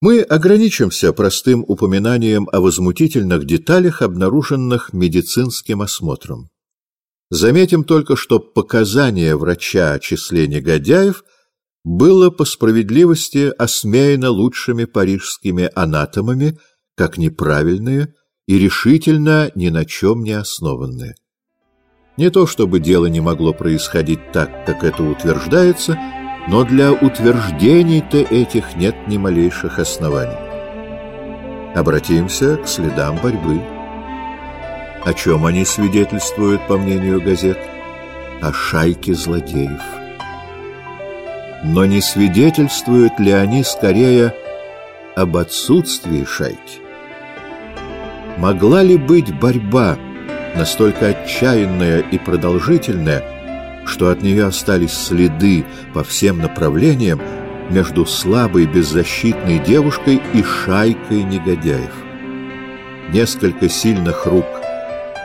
Мы ограничимся простым упоминанием о возмутительных деталях, обнаруженных медицинским осмотром. Заметим только, что показание врача о числе негодяев было по справедливости осмеяно лучшими парижскими анатомами как неправильные и решительно ни на чем не основанные. Не то чтобы дело не могло происходить так, как это утверждается, но для утверждений-то этих нет ни малейших оснований. Обратимся к следам борьбы. О чем они свидетельствуют, по мнению газет? О шайке злодеев. Но не свидетельствуют ли они скорее об отсутствии шайки? Могла ли быть борьба настолько отчаянная и продолжительная, что от нее остались следы по всем направлениям между слабой беззащитной девушкой и шайкой негодяев. Несколько сильных рук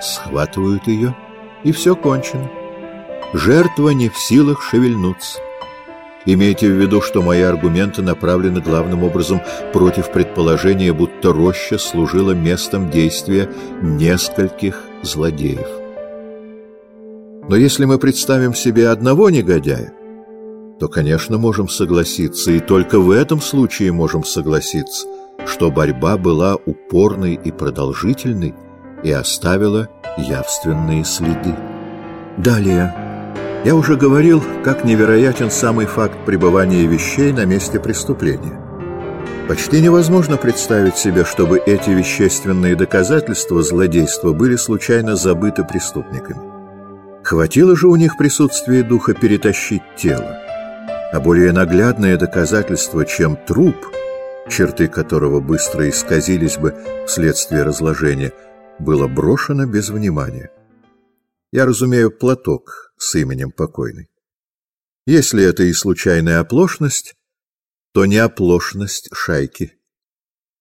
схватывают ее, и все кончено. Жертва не в силах шевельнуться. Имейте в виду, что мои аргументы направлены главным образом против предположения, будто роща служила местом действия нескольких злодеев. Но если мы представим себе одного негодяя, то, конечно, можем согласиться, и только в этом случае можем согласиться, что борьба была упорной и продолжительной и оставила явственные следы. Далее. Я уже говорил, как невероятен самый факт пребывания вещей на месте преступления. Почти невозможно представить себе, чтобы эти вещественные доказательства злодейства были случайно забыты преступниками. Хватило же у них присутствия духа перетащить тело. А более наглядное доказательство, чем труп, черты которого быстро исказились бы вследствие разложения, было брошено без внимания. Я разумею платок с именем покойной. Если это и случайная оплошность, то не оплошность шайки.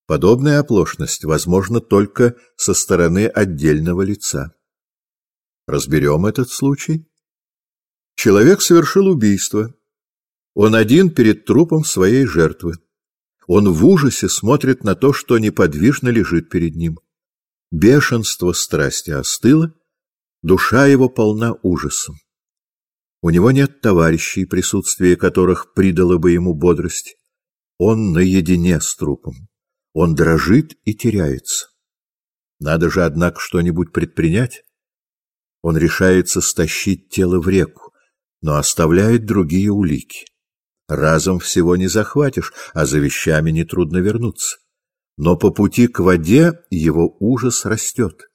Подобная оплошность возможна только со стороны отдельного лица. Разберем этот случай. Человек совершил убийство. Он один перед трупом своей жертвы. Он в ужасе смотрит на то, что неподвижно лежит перед ним. Бешенство страсти остыло, душа его полна ужасом. У него нет товарищей, присутствие которых придало бы ему бодрость. Он наедине с трупом. Он дрожит и теряется. Надо же, однако, что-нибудь предпринять. Он решается стащить тело в реку, но оставляет другие улики. Разом всего не захватишь, а за вещами нетрудно вернуться. Но по пути к воде его ужас растет.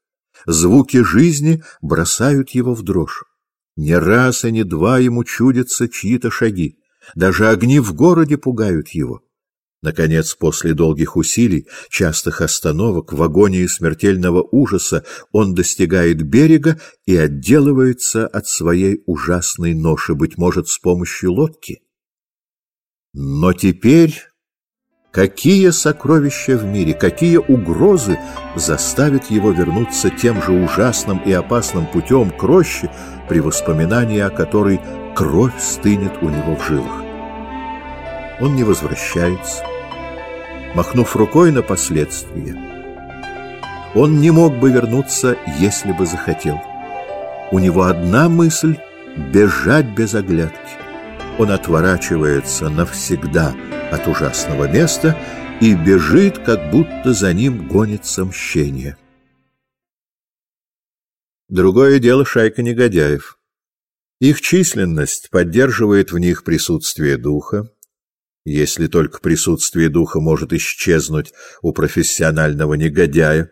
Звуки жизни бросают его в дрожь. Не раз и не два ему чудятся чьи-то шаги. Даже огни в городе пугают его. Наконец, после долгих усилий, частых остановок, в агонии смертельного ужаса, он достигает берега и отделывается от своей ужасной ноши, быть может, с помощью лодки. Но теперь какие сокровища в мире, какие угрозы заставят его вернуться тем же ужасным и опасным путем к роще, при воспоминании о которой кровь стынет у него в жилах? Он не возвращается, махнув рукой на последствия. Он не мог бы вернуться, если бы захотел. У него одна мысль — бежать без оглядки. Он отворачивается навсегда от ужасного места и бежит, как будто за ним гонится мщение. Другое дело шайка негодяев. Их численность поддерживает в них присутствие духа, если только присутствие духа может исчезнуть у профессионального негодяя.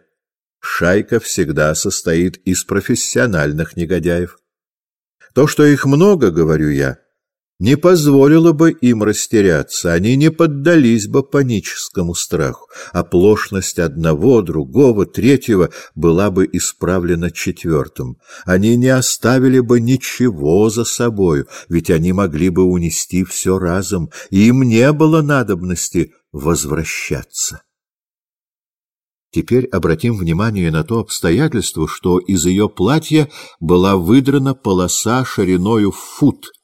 Шайка всегда состоит из профессиональных негодяев. То, что их много, говорю я, не позволило бы им растеряться, они не поддались бы паническому страху. Оплошность одного, другого, третьего была бы исправлена четвертым. Они не оставили бы ничего за собою, ведь они могли бы унести все разом, и им не было надобности возвращаться. Теперь обратим внимание на то обстоятельство, что из ее платья была выдрана полоса шириною в фут —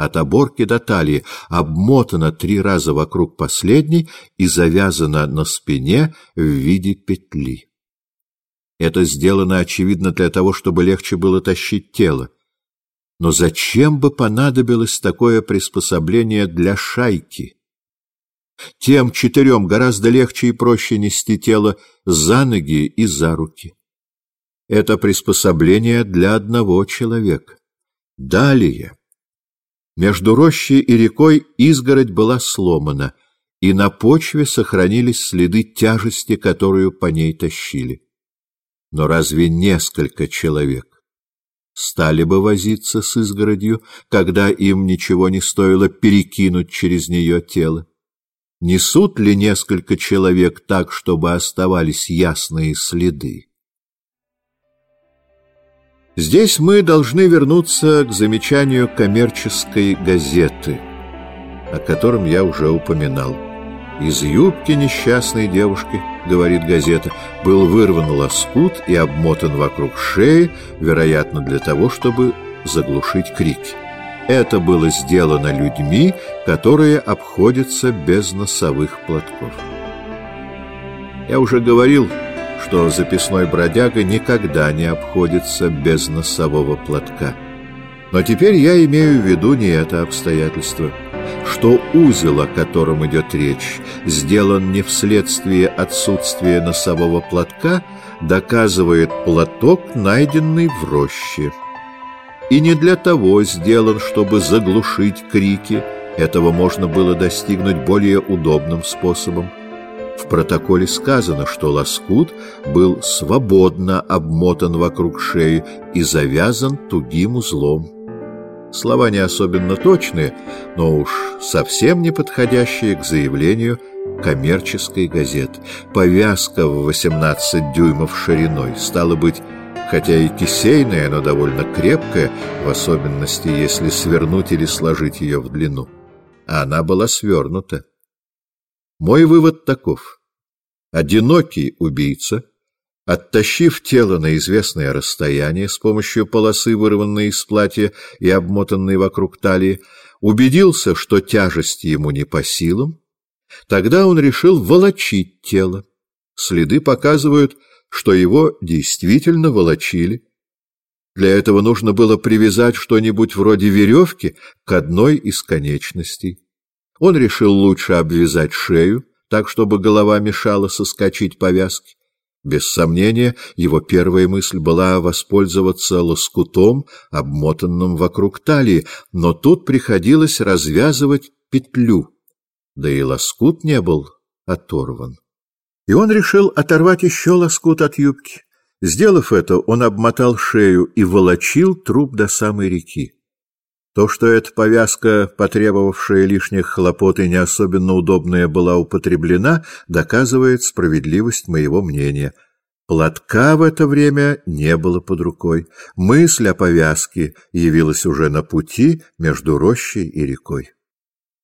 от оборки до талии, обмотана три раза вокруг последней и завязана на спине в виде петли. Это сделано, очевидно, для того, чтобы легче было тащить тело. Но зачем бы понадобилось такое приспособление для шайки? Тем четырем гораздо легче и проще нести тело за ноги и за руки. Это приспособление для одного человека. Далее. Между рощей и рекой изгородь была сломана, и на почве сохранились следы тяжести, которую по ней тащили. Но разве несколько человек стали бы возиться с изгородью, когда им ничего не стоило перекинуть через нее тело? Несут ли несколько человек так, чтобы оставались ясные следы? Здесь мы должны вернуться к замечанию коммерческой газеты, о котором я уже упоминал. Из юбки несчастной девушки, говорит газета, был вырван лоскут и обмотан вокруг шеи, вероятно, для того, чтобы заглушить крики. Это было сделано людьми, которые обходятся без носовых платков. Я уже говорил, что записной бродяга никогда не обходится без носового платка. Но теперь я имею в виду не это обстоятельство – что узел, о котором идет речь, сделан не вследствие отсутствия носового платка, доказывает платок, найденный в роще. И не для того сделан, чтобы заглушить крики, этого можно было достигнуть более удобным способом. В протоколе сказано, что лоскут был свободно обмотан вокруг шеи и завязан тугим узлом. Слова не особенно точные, но уж совсем не подходящие к заявлению коммерческой газеты. Повязка в 18 дюймов шириной, стала быть, хотя и кисейная, но довольно крепкая, в особенности, если свернуть или сложить ее в длину. А она была свернута. Мой вывод таков. Одинокий убийца — Оттащив тело на известное расстояние с помощью полосы, вырванной из платья и обмотанной вокруг талии, убедился, что тяжесть ему не по силам, тогда он решил волочить тело. Следы показывают, что его действительно волочили. Для этого нужно было привязать что-нибудь вроде веревки к одной из конечностей. Он решил лучше обвязать шею, так, чтобы голова мешала соскочить повязки. Без сомнения, его первая мысль была воспользоваться лоскутом, обмотанным вокруг талии, но тут приходилось развязывать петлю, да и лоскут не был оторван. И он решил оторвать еще лоскут от юбки. Сделав это, он обмотал шею и волочил труп до самой реки. То, что эта повязка, потребовавшая лишних хлопот и не особенно удобная, была употреблена, доказывает справедливость моего мнения. Платка в это время не было под рукой. Мысль о повязке явилась уже на пути между рощей и рекой.